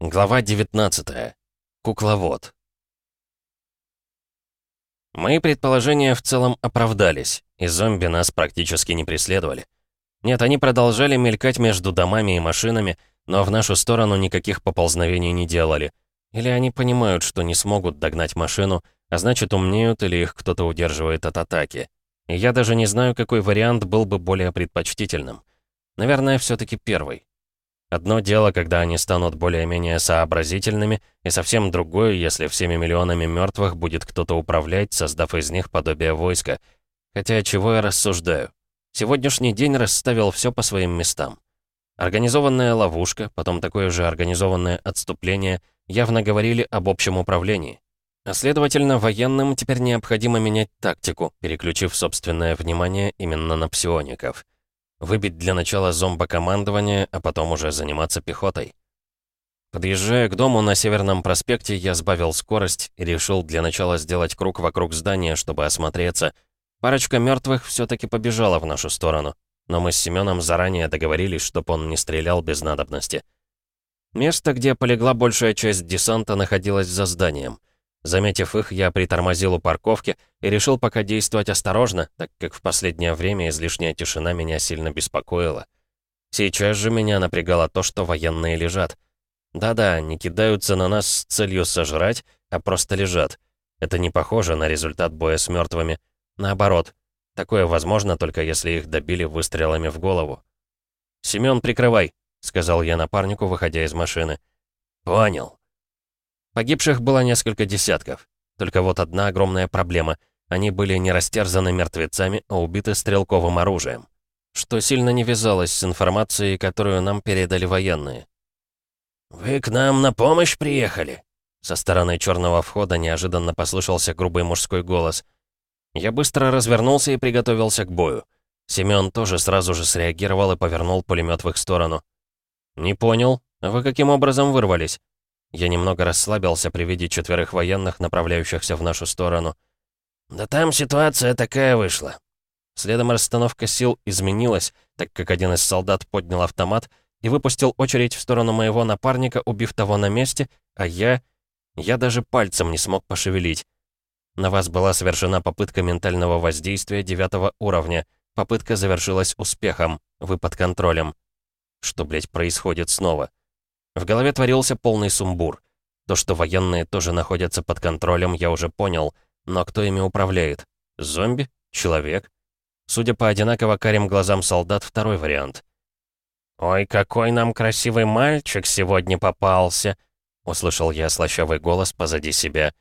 Глава 19. Кукловод. Мои предположения в целом оправдались, и зомби нас практически не преследовали. Нет, они продолжали мелькать между домами и машинами, но в нашу сторону никаких поползновений не делали. Или они понимают, что не смогут догнать машину, а значит умнеют или их кто-то удерживает от атаки. И я даже не знаю, какой вариант был бы более предпочтительным. Наверное, все таки первый. Одно дело, когда они станут более-менее сообразительными, и совсем другое, если всеми миллионами мертвых будет кто-то управлять, создав из них подобие войска. Хотя чего я рассуждаю? Сегодняшний день расставил все по своим местам. Организованная ловушка, потом такое же организованное отступление явно говорили об общем управлении. А следовательно, военным теперь необходимо менять тактику, переключив собственное внимание именно на псиоников. Выбить для начала зомбокомандование, а потом уже заниматься пехотой. Подъезжая к дому на Северном проспекте, я сбавил скорость и решил для начала сделать круг вокруг здания, чтобы осмотреться. Парочка мертвых все-таки побежала в нашу сторону, но мы с Семеном заранее договорились, чтобы он не стрелял без надобности. Место, где полегла большая часть десанта, находилось за зданием. Заметив их, я притормозил у парковки и решил пока действовать осторожно, так как в последнее время излишняя тишина меня сильно беспокоила. Сейчас же меня напрягало то, что военные лежат. Да-да, не кидаются на нас с целью сожрать, а просто лежат. Это не похоже на результат боя с мертвыми. Наоборот, такое возможно только если их добили выстрелами в голову. «Семён, прикрывай», — сказал я напарнику, выходя из машины. «Понял», Погибших было несколько десятков. Только вот одна огромная проблема. Они были не растерзаны мертвецами, а убиты стрелковым оружием. Что сильно не вязалось с информацией, которую нам передали военные. «Вы к нам на помощь приехали?» Со стороны черного входа неожиданно послышался грубый мужской голос. Я быстро развернулся и приготовился к бою. Семён тоже сразу же среагировал и повернул пулемет в их сторону. «Не понял. А вы каким образом вырвались?» Я немного расслабился при виде четверых военных, направляющихся в нашу сторону. «Да там ситуация такая вышла». Следом расстановка сил изменилась, так как один из солдат поднял автомат и выпустил очередь в сторону моего напарника, убив того на месте, а я... Я даже пальцем не смог пошевелить. На вас была совершена попытка ментального воздействия девятого уровня. Попытка завершилась успехом. Вы под контролем. Что, блядь, происходит снова? В голове творился полный сумбур. То, что военные тоже находятся под контролем, я уже понял. Но кто ими управляет? Зомби? Человек? Судя по одинаково карим глазам солдат, второй вариант. «Ой, какой нам красивый мальчик сегодня попался!» Услышал я слащавый голос позади себя.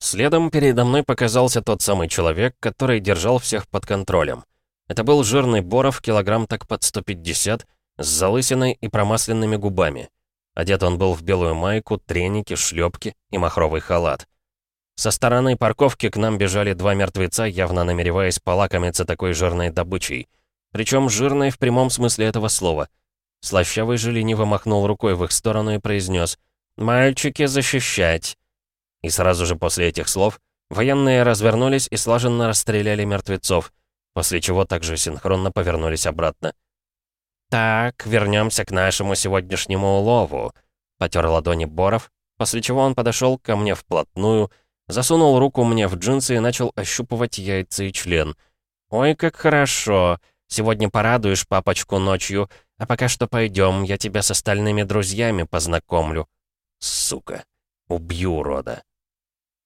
Следом передо мной показался тот самый человек, который держал всех под контролем. Это был жирный Боров, килограмм так под 150, с залысиной и промасленными губами. Одет он был в белую майку, треники, шлепки и махровый халат. Со стороны парковки к нам бежали два мертвеца, явно намереваясь полакомиться такой жирной добычей. Причем жирной в прямом смысле этого слова. Слащавый же лениво махнул рукой в их сторону и произнес «Мальчики, защищать!» И сразу же после этих слов военные развернулись и слаженно расстреляли мертвецов, после чего также синхронно повернулись обратно. «Так, вернемся к нашему сегодняшнему улову», — потер ладони Боров, после чего он подошел ко мне вплотную, засунул руку мне в джинсы и начал ощупывать яйца и член. «Ой, как хорошо! Сегодня порадуешь папочку ночью, а пока что пойдем, я тебя с остальными друзьями познакомлю». «Сука! Убью урода!»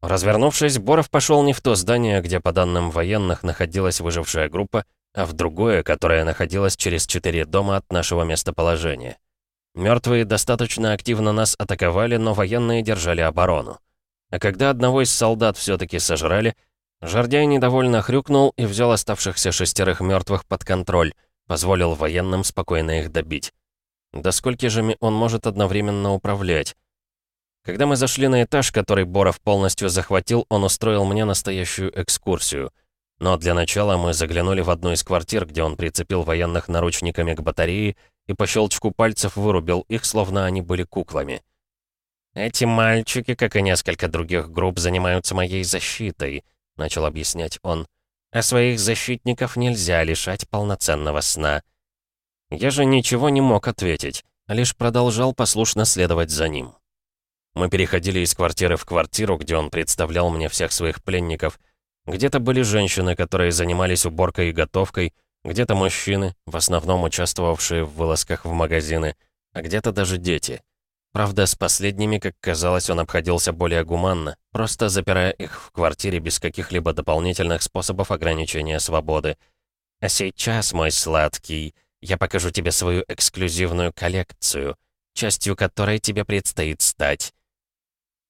Развернувшись, Боров пошел не в то здание, где, по данным военных, находилась выжившая группа, а в другое, которое находилось через четыре дома от нашего местоположения. Мертвые достаточно активно нас атаковали, но военные держали оборону. А когда одного из солдат все-таки сожрали, Жардяй недовольно хрюкнул и взял оставшихся шестерых мертвых под контроль, позволил военным спокойно их добить. Да сколько же он может одновременно управлять? Когда мы зашли на этаж, который Боров полностью захватил, он устроил мне настоящую экскурсию — но для начала мы заглянули в одну из квартир, где он прицепил военных наручниками к батарее и по щелчку пальцев вырубил их, словно они были куклами. «Эти мальчики, как и несколько других групп, занимаются моей защитой», — начал объяснять он. «А своих защитников нельзя лишать полноценного сна». Я же ничего не мог ответить. лишь продолжал послушно следовать за ним. Мы переходили из квартиры в квартиру, где он представлял мне всех своих пленников. Где-то были женщины, которые занимались уборкой и готовкой, где-то мужчины, в основном участвовавшие в вылазках в магазины, а где-то даже дети. Правда, с последними, как казалось, он обходился более гуманно, просто запирая их в квартире без каких-либо дополнительных способов ограничения свободы. «А сейчас, мой сладкий, я покажу тебе свою эксклюзивную коллекцию, частью которой тебе предстоит стать».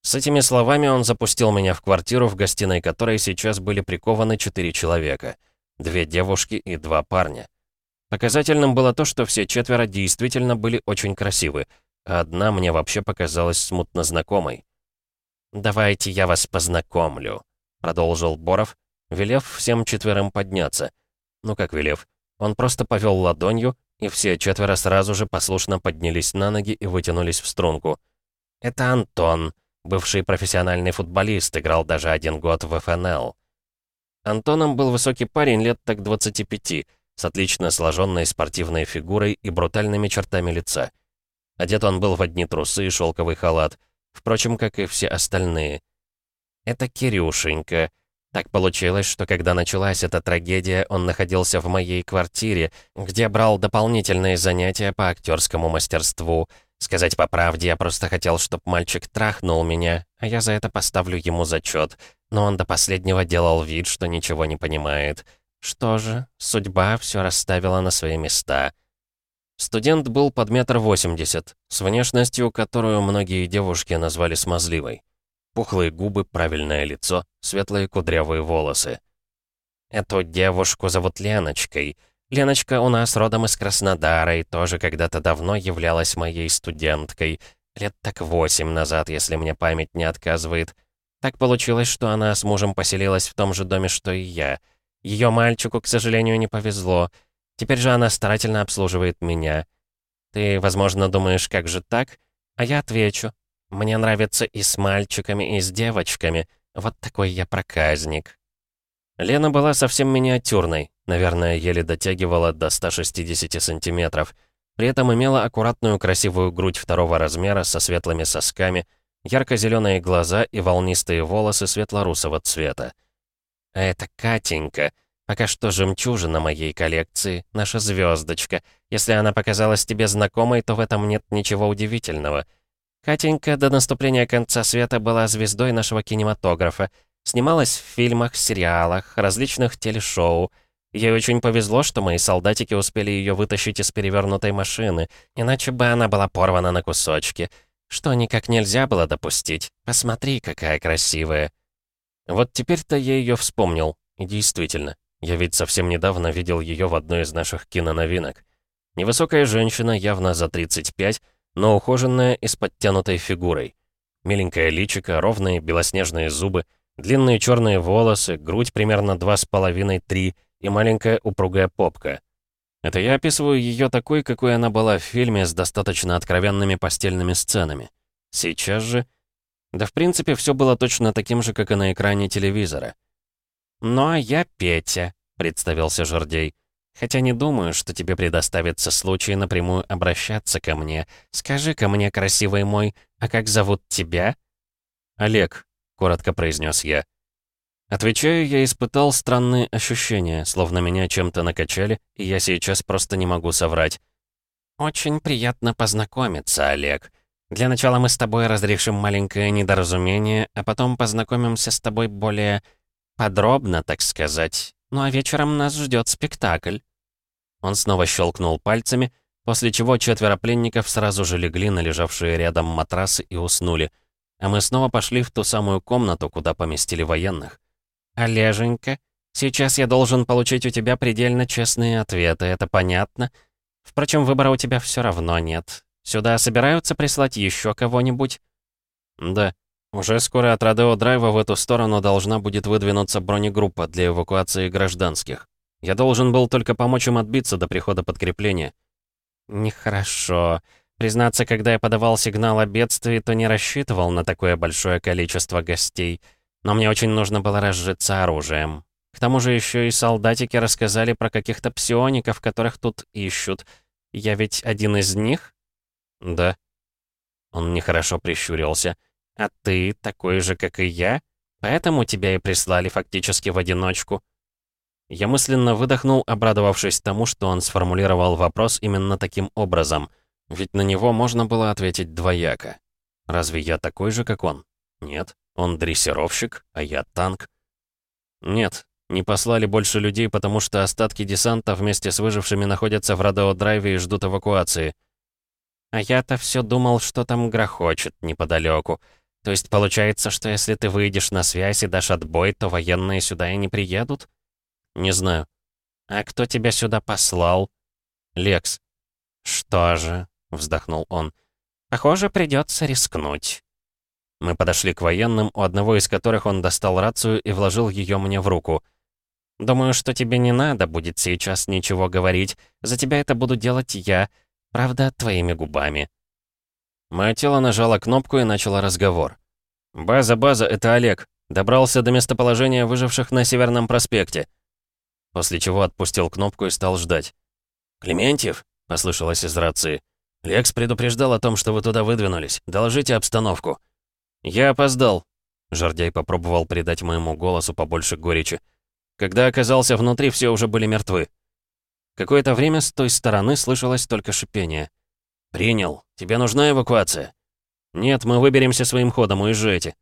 С этими словами он запустил меня в квартиру, в гостиной которой сейчас были прикованы четыре человека. Две девушки и два парня. Показательным было то, что все четверо действительно были очень красивы, а одна мне вообще показалась смутно знакомой. «Давайте я вас познакомлю», — продолжил Боров, велев всем четверым подняться. Ну как велев, он просто повел ладонью, и все четверо сразу же послушно поднялись на ноги и вытянулись в струнку. «Это Антон», Бывший профессиональный футболист, играл даже один год в ФНЛ. Антоном был высокий парень лет так 25, с отлично сложенной спортивной фигурой и брутальными чертами лица. Одет он был в одни трусы и шелковый халат, впрочем, как и все остальные. Это Кирюшенька. Так получилось, что когда началась эта трагедия, он находился в моей квартире, где брал дополнительные занятия по актерскому мастерству — Сказать по правде, я просто хотел, чтобы мальчик трахнул меня, а я за это поставлю ему зачет. Но он до последнего делал вид, что ничего не понимает. Что же, судьба все расставила на свои места. Студент был под метр восемьдесят, с внешностью, которую многие девушки назвали смазливой. Пухлые губы, правильное лицо, светлые кудрявые волосы. «Эту девушку зовут Леночкой», Леночка у нас родом из Краснодара и тоже когда-то давно являлась моей студенткой. Лет так восемь назад, если мне память не отказывает. Так получилось, что она с мужем поселилась в том же доме, что и я. Ее мальчику, к сожалению, не повезло. Теперь же она старательно обслуживает меня. Ты, возможно, думаешь, как же так? А я отвечу. Мне нравится и с мальчиками, и с девочками. Вот такой я проказник. Лена была совсем миниатюрной, Наверное, еле дотягивала до 160 сантиметров. При этом имела аккуратную красивую грудь второго размера со светлыми сосками, ярко-зеленые глаза и волнистые волосы светло-русого цвета. А это Катенька, пока что жемчужина моей коллекции, наша звездочка. Если она показалась тебе знакомой, то в этом нет ничего удивительного. Катенька до наступления конца света была звездой нашего кинематографа, снималась в фильмах, сериалах, различных телешоу, Ей очень повезло, что мои солдатики успели ее вытащить из перевернутой машины, иначе бы она была порвана на кусочки. Что никак нельзя было допустить. Посмотри, какая красивая. Вот теперь-то я ее вспомнил. И действительно, я ведь совсем недавно видел ее в одной из наших киноновинок. Невысокая женщина, явно за 35, но ухоженная и с подтянутой фигурой. Миленькое личико, ровные белоснежные зубы, длинные черные волосы, грудь примерно 2,5-3, и маленькая упругая попка. Это я описываю ее такой, какой она была в фильме с достаточно откровенными постельными сценами. Сейчас же... Да в принципе все было точно таким же, как и на экране телевизора. «Ну а я Петя», — представился Жордей. «Хотя не думаю, что тебе предоставится случай напрямую обращаться ко мне. Скажи-ка мне, красивый мой, а как зовут тебя?» «Олег», — коротко произнес я. Отвечаю, я испытал странные ощущения, словно меня чем-то накачали, и я сейчас просто не могу соврать. «Очень приятно познакомиться, Олег. Для начала мы с тобой разрешим маленькое недоразумение, а потом познакомимся с тобой более подробно, так сказать. Ну а вечером нас ждет спектакль». Он снова щелкнул пальцами, после чего четверо пленников сразу же легли на лежавшие рядом матрасы и уснули. А мы снова пошли в ту самую комнату, куда поместили военных. «Олеженька, сейчас я должен получить у тебя предельно честные ответы, это понятно? Впрочем, выбора у тебя все равно нет. Сюда собираются прислать еще кого-нибудь?» «Да. Уже скоро от Родео Драйва в эту сторону должна будет выдвинуться бронегруппа для эвакуации гражданских. Я должен был только помочь им отбиться до прихода подкрепления». «Нехорошо. Признаться, когда я подавал сигнал о бедствии, то не рассчитывал на такое большое количество гостей». Но мне очень нужно было разжиться оружием. К тому же еще и солдатики рассказали про каких-то псиоников, которых тут ищут. Я ведь один из них? «Да». Он нехорошо прищурился. «А ты такой же, как и я? Поэтому тебя и прислали фактически в одиночку?» Я мысленно выдохнул, обрадовавшись тому, что он сформулировал вопрос именно таким образом. Ведь на него можно было ответить двояко. Разве я такой же, как он? Нет. Он дрессировщик, а я танк. Нет, не послали больше людей, потому что остатки десанта вместе с выжившими находятся в Родео-драйве и ждут эвакуации. А я-то все думал, что там грохочет неподалеку. То есть получается, что если ты выйдешь на связь и дашь отбой, то военные сюда и не приедут? «Не знаю». «А кто тебя сюда послал?» «Лекс». «Что же?» — вздохнул он. «Похоже, придется рискнуть». Мы подошли к военным, у одного из которых он достал рацию и вложил ее мне в руку. «Думаю, что тебе не надо будет сейчас ничего говорить. За тебя это буду делать я. Правда, твоими губами». Мое тело нажало кнопку и начало разговор. «База, база, это Олег. Добрался до местоположения выживших на Северном проспекте после чего отпустил кнопку и стал ждать. «Клементьев?» — послышалось из рации. «Лекс предупреждал о том, что вы туда выдвинулись. Доложите обстановку». «Я опоздал», — Жордяй попробовал придать моему голосу побольше горечи. Когда оказался внутри, все уже были мертвы. Какое-то время с той стороны слышалось только шипение. «Принял. Тебе нужна эвакуация?» «Нет, мы выберемся своим ходом, уезжайте».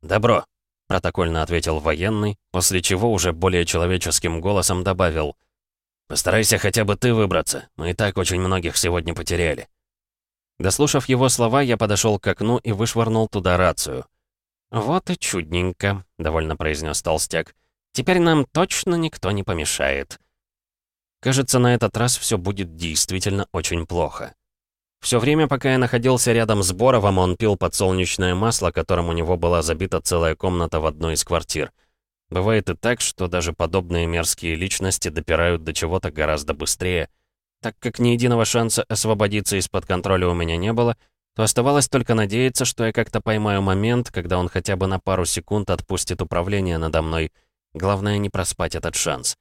«Добро протокольно ответил военный, после чего уже более человеческим голосом добавил. «Постарайся хотя бы ты выбраться, мы и так очень многих сегодня потеряли». Дослушав его слова, я подошел к окну и вышвырнул туда рацию. «Вот и чудненько», — довольно произнес толстяк. «Теперь нам точно никто не помешает». Кажется, на этот раз все будет действительно очень плохо. Все время, пока я находился рядом с Боровым, он пил подсолнечное масло, которым у него была забита целая комната в одной из квартир. Бывает и так, что даже подобные мерзкие личности допирают до чего-то гораздо быстрее. Так как ни единого шанса освободиться из-под контроля у меня не было, то оставалось только надеяться, что я как-то поймаю момент, когда он хотя бы на пару секунд отпустит управление надо мной. Главное, не проспать этот шанс.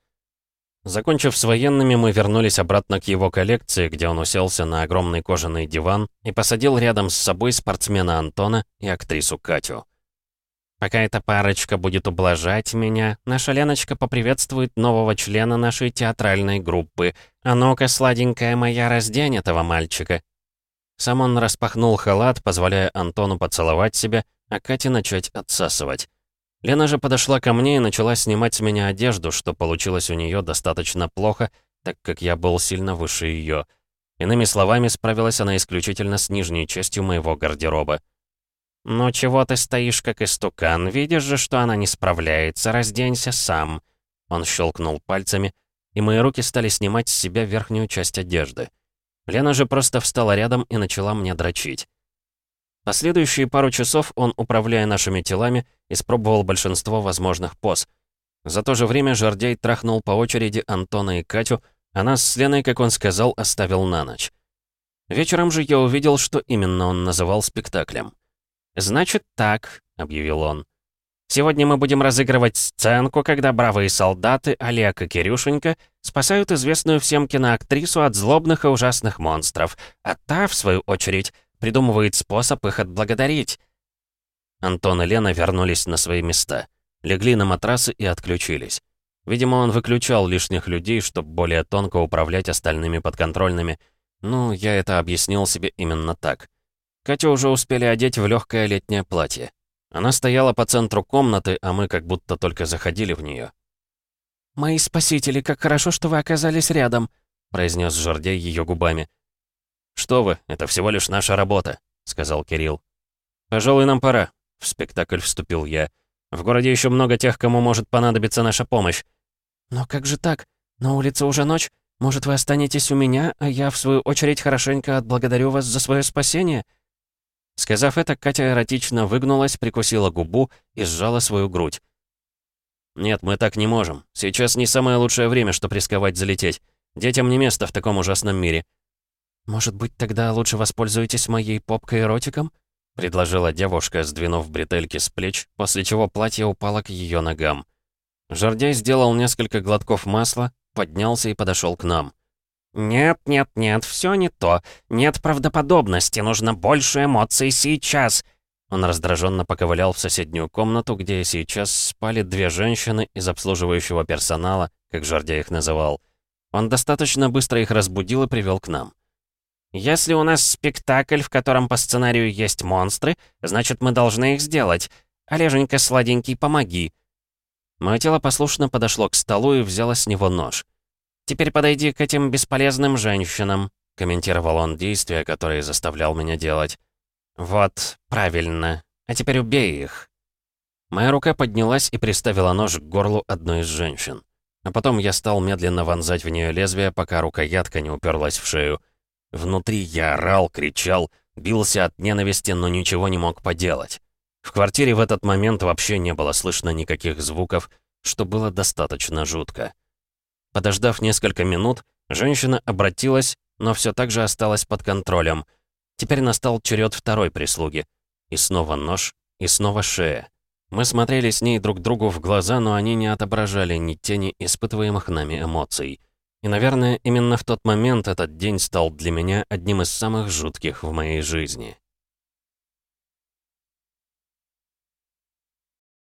Закончив с военными, мы вернулись обратно к его коллекции, где он уселся на огромный кожаный диван и посадил рядом с собой спортсмена Антона и актрису Катю. «Пока эта парочка будет ублажать меня, наша Леночка поприветствует нового члена нашей театральной группы. А ну-ка, сладенькая моя, раздень этого мальчика». Сам он распахнул халат, позволяя Антону поцеловать себя, а Кате начать отсасывать. Лена же подошла ко мне и начала снимать с меня одежду, что получилось у нее достаточно плохо, так как я был сильно выше ее. Иными словами, справилась она исключительно с нижней частью моего гардероба. «Ну чего ты стоишь, как истукан? Видишь же, что она не справляется. Разденься сам». Он щелкнул пальцами, и мои руки стали снимать с себя верхнюю часть одежды. Лена же просто встала рядом и начала мне дрочить. Последующие пару часов он, управляя нашими телами, испробовал большинство возможных поз. За то же время Жордей трахнул по очереди Антона и Катю, а нас с Леной, как он сказал, оставил на ночь. Вечером же я увидел, что именно он называл спектаклем. «Значит так», — объявил он. «Сегодня мы будем разыгрывать сценку, когда бравые солдаты Олег и Кирюшенька спасают известную всем киноактрису от злобных и ужасных монстров, а та, в свою очередь, придумывает способ их отблагодарить. Антон и Лена вернулись на свои места, легли на матрасы и отключились. Видимо, он выключал лишних людей, чтобы более тонко управлять остальными подконтрольными. Ну, я это объяснил себе именно так. Катю уже успели одеть в легкое летнее платье. Она стояла по центру комнаты, а мы как будто только заходили в нее. «Мои спасители, как хорошо, что вы оказались рядом», — произнес Жордей ее губами. «Что вы, это всего лишь наша работа», — сказал Кирилл. «Пожалуй, нам пора», — в спектакль вступил я. «В городе еще много тех, кому может понадобиться наша помощь». «Но как же так? На улице уже ночь. Может, вы останетесь у меня, а я, в свою очередь, хорошенько отблагодарю вас за свое спасение?» Сказав это, Катя эротично выгнулась, прикусила губу и сжала свою грудь. «Нет, мы так не можем. Сейчас не самое лучшее время, чтобы рисковать залететь. Детям не место в таком ужасном мире. «Может быть, тогда лучше воспользуетесь моей попкой-эротиком?» — предложила девушка, сдвинув бретельки с плеч, после чего платье упало к ее ногам. Жордей сделал несколько глотков масла, поднялся и подошел к нам. «Нет, нет, нет, все не то. Нет правдоподобности, нужно больше эмоций сейчас». Он раздраженно поковылял в соседнюю комнату, где сейчас спали две женщины из обслуживающего персонала, как Жордя их называл. Он достаточно быстро их разбудил и привел к нам. «Если у нас спектакль, в котором по сценарию есть монстры, значит, мы должны их сделать. Олеженька, сладенький, помоги». Мое тело послушно подошло к столу и взяло с него нож. «Теперь подойди к этим бесполезным женщинам», — комментировал он действия, которые заставлял меня делать. «Вот, правильно. А теперь убей их». Моя рука поднялась и приставила нож к горлу одной из женщин. А потом я стал медленно вонзать в нее лезвие, пока рукоятка не уперлась в шею. Внутри я орал, кричал, бился от ненависти, но ничего не мог поделать. В квартире в этот момент вообще не было слышно никаких звуков, что было достаточно жутко. Подождав несколько минут, женщина обратилась, но все так же осталась под контролем. Теперь настал черед второй прислуги. И снова нож, и снова шея. Мы смотрели с ней друг другу в глаза, но они не отображали ни тени испытываемых нами эмоций. И, наверное, именно в тот момент этот день стал для меня одним из самых жутких в моей жизни.